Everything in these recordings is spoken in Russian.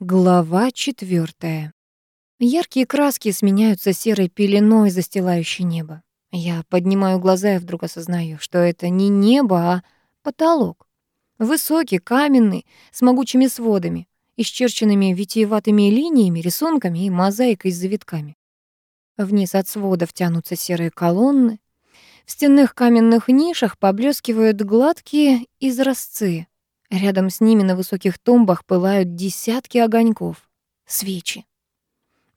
Глава четвертая. Яркие краски сменяются серой пеленой, застилающей небо. Я поднимаю глаза и вдруг осознаю, что это не небо, а потолок. Высокий, каменный, с могучими сводами, исчерченными витиеватыми линиями, рисунками и мозаикой с завитками. Вниз от сводов тянутся серые колонны. В стенных каменных нишах поблескивают гладкие изразцы, Рядом с ними на высоких тумбах пылают десятки огоньков. Свечи.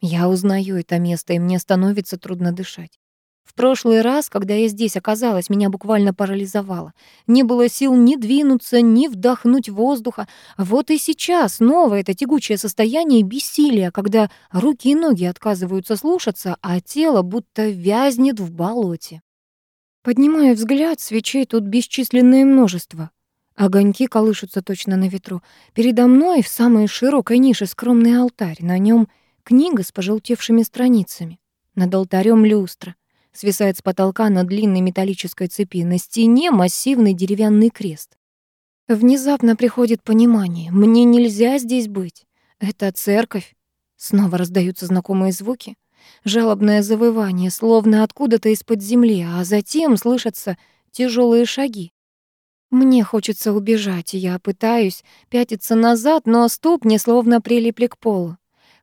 Я узнаю это место, и мне становится трудно дышать. В прошлый раз, когда я здесь оказалась, меня буквально парализовало. Не было сил ни двинуться, ни вдохнуть воздуха. Вот и сейчас снова это тягучее состояние бессилия, когда руки и ноги отказываются слушаться, а тело будто вязнет в болоте. Поднимаю взгляд, свечей тут бесчисленное множество. Огоньки колышутся точно на ветру. Передо мной в самой широкой нише скромный алтарь. На нем книга с пожелтевшими страницами. Над алтарем люстра. Свисает с потолка на длинной металлической цепи. На стене массивный деревянный крест. Внезапно приходит понимание. Мне нельзя здесь быть. Это церковь. Снова раздаются знакомые звуки. Жалобное завывание, словно откуда-то из-под земли, а затем слышатся тяжелые шаги. Мне хочется убежать, и я пытаюсь пятиться назад, но ступни словно прилипли к полу.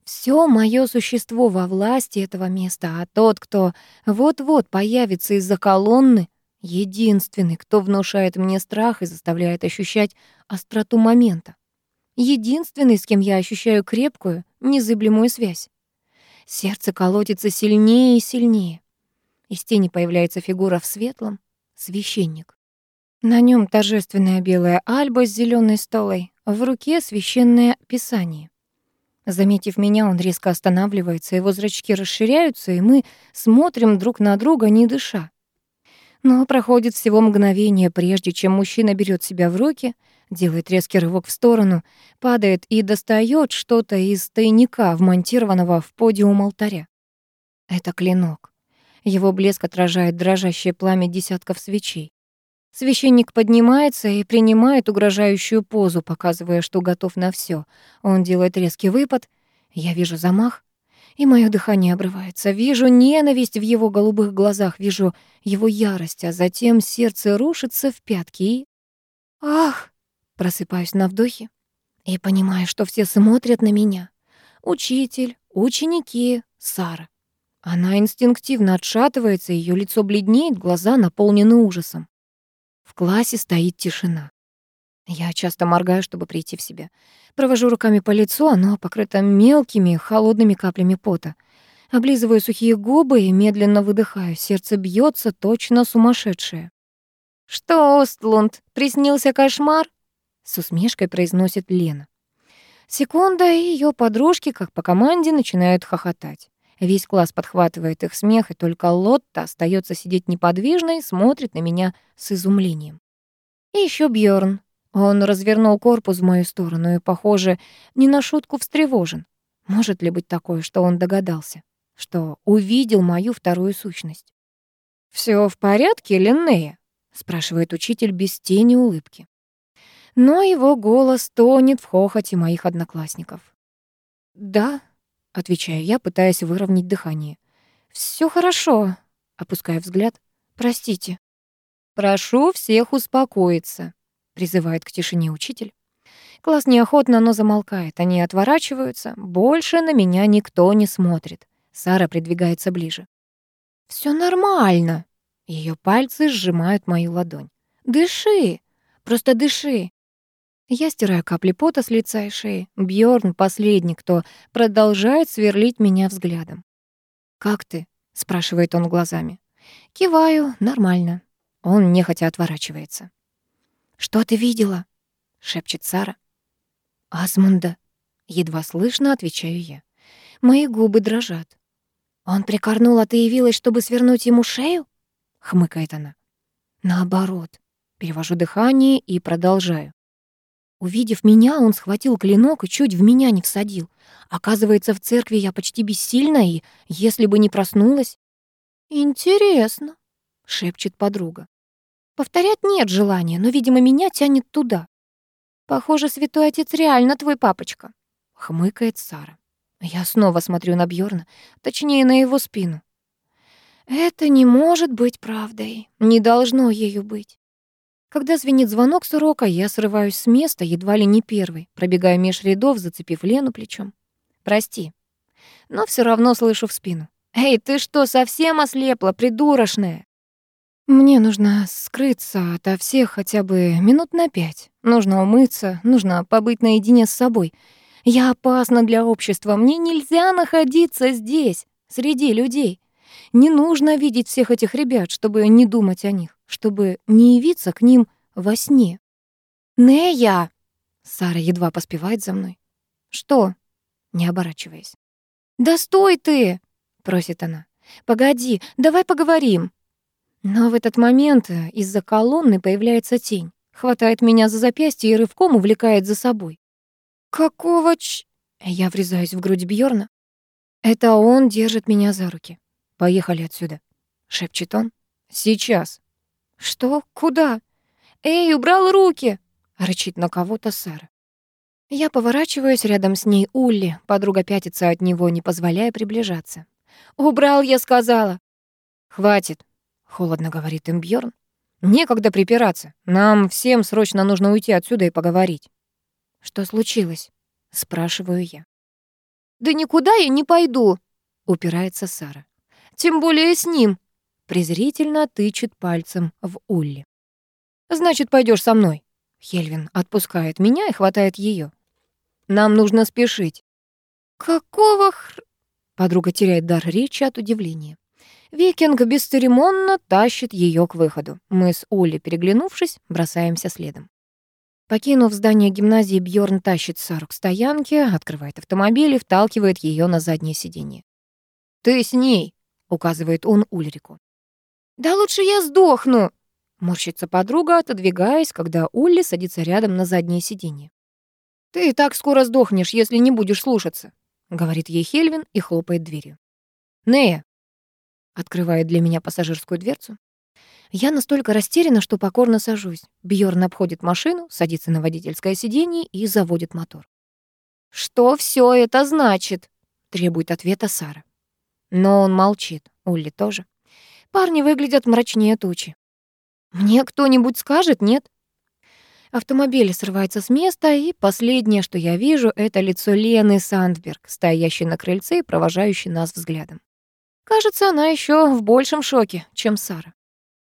Все мое существо во власти этого места, а тот, кто вот-вот появится из-за колонны, единственный, кто внушает мне страх и заставляет ощущать остроту момента. Единственный, с кем я ощущаю крепкую, незыблемую связь. Сердце колотится сильнее и сильнее. Из тени появляется фигура в светлом — священник. На нем торжественная белая альба с зеленой столой, в руке священное писание. Заметив меня, он резко останавливается, его зрачки расширяются, и мы смотрим друг на друга, не дыша. Но проходит всего мгновение, прежде чем мужчина берет себя в руки, делает резкий рывок в сторону, падает и достает что-то из тайника, вмонтированного в подиум алтаря. Это клинок. Его блеск отражает дрожащее пламя десятков свечей. Священник поднимается и принимает угрожающую позу, показывая, что готов на все. Он делает резкий выпад. Я вижу замах, и мое дыхание обрывается. Вижу ненависть в его голубых глазах, вижу его ярость, а затем сердце рушится в пятки и... Ах! Просыпаюсь на вдохе и понимаю, что все смотрят на меня. Учитель, ученики, Сара. Она инстинктивно отшатывается, ее лицо бледнеет, глаза наполнены ужасом. В классе стоит тишина. Я часто моргаю, чтобы прийти в себя. Провожу руками по лицу, оно покрыто мелкими, холодными каплями пота. Облизываю сухие губы и медленно выдыхаю. Сердце бьется точно сумасшедшее. «Что, Остлунд, приснился кошмар?» С усмешкой произносит Лена. Секунда, и ее подружки, как по команде, начинают хохотать. Весь класс подхватывает их смех, и только Лотта остается сидеть неподвижно и смотрит на меня с изумлением. И еще Бьорн. Он развернул корпус в мою сторону и, похоже, не на шутку встревожен. Может ли быть такое, что он догадался, что увидел мою вторую сущность? Все в порядке, Линнея?» — спрашивает учитель без тени улыбки. Но его голос тонет в хохоте моих одноклассников. «Да», отвечаю я, пытаясь выровнять дыхание. Все хорошо, опуская взгляд. Простите. Прошу всех успокоиться, призывает к тишине учитель. Класс неохотно, но замолкает. Они отворачиваются. Больше на меня никто не смотрит. Сара придвигается ближе. Все нормально. Ее пальцы сжимают мою ладонь. Дыши, просто дыши. Я стираю капли пота с лица и шеи. Бьорн последний, кто продолжает сверлить меня взглядом. «Как ты?» — спрашивает он глазами. Киваю, нормально. Он нехотя отворачивается. «Что ты видела?» — шепчет Сара. «Асмунда», — едва слышно отвечаю я. Мои губы дрожат. «Он прикорнул, а ты явилась, чтобы свернуть ему шею?» — хмыкает она. «Наоборот». Перевожу дыхание и продолжаю. Увидев меня, он схватил клинок и чуть в меня не всадил. Оказывается, в церкви я почти бессильна, и если бы не проснулась... «Интересно», — шепчет подруга. «Повторять нет желания, но, видимо, меня тянет туда. Похоже, святой отец реально твой папочка», — хмыкает Сара. Я снова смотрю на Бьорна, точнее, на его спину. Это не может быть правдой. Не должно ею быть. Когда звенит звонок с урока, я срываюсь с места, едва ли не первый, пробегая меж рядов, зацепив Лену плечом. «Прости». Но все равно слышу в спину. «Эй, ты что, совсем ослепла, придурочная?» Мне нужно скрыться ото всех хотя бы минут на пять. Нужно умыться, нужно побыть наедине с собой. Я опасна для общества, мне нельзя находиться здесь, среди людей. Не нужно видеть всех этих ребят, чтобы не думать о них, чтобы не явиться к ним во сне. «Нея!» Сара едва поспевает за мной. «Что?» Не оборачиваясь. «Да стой ты!» — просит она. «Погоди, давай поговорим». Но в этот момент из-за колонны появляется тень, хватает меня за запястье и рывком увлекает за собой. «Какого ч...» Я врезаюсь в грудь Бьорна. Это он держит меня за руки. «Поехали отсюда», — шепчет он. «Сейчас». «Что? Куда?» «Эй, убрал руки!» — рычит на кого-то Сара. Я поворачиваюсь рядом с ней Улли. Подруга пятится от него, не позволяя приближаться. «Убрал, я сказала!» «Хватит», — холодно говорит им Бьёрн. «Некогда припираться. Нам всем срочно нужно уйти отсюда и поговорить». «Что случилось?» — спрашиваю я. «Да никуда я не пойду», — упирается Сара. Тем более с ним. Презрительно тычет пальцем в Улли. Значит, пойдешь со мной. Хельвин отпускает меня и хватает ее. Нам нужно спешить. Какого хр... Подруга теряет дар речи от удивления. Викинг бесцеремонно тащит ее к выходу. Мы с Улли, переглянувшись, бросаемся следом. Покинув здание гимназии, Бьорн тащит Сару к стоянке, открывает автомобиль и вталкивает ее на заднее сиденье. «Ты с ней!» указывает он Ульрику. «Да лучше я сдохну!» Морщится подруга, отодвигаясь, когда Улли садится рядом на заднее сиденье. «Ты и так скоро сдохнешь, если не будешь слушаться», — говорит ей Хельвин и хлопает дверью. «Нея!» — открывает для меня пассажирскую дверцу. Я настолько растеряна, что покорно сажусь. Бьорн обходит машину, садится на водительское сиденье и заводит мотор. «Что все это значит?» — требует ответа Сара. Но он молчит, Улли тоже. Парни выглядят мрачнее тучи. Мне кто-нибудь скажет, нет? Автомобиль срывается с места, и последнее, что я вижу, это лицо Лены Сандберг, стоящей на крыльце и провожающей нас взглядом. Кажется, она еще в большем шоке, чем Сара.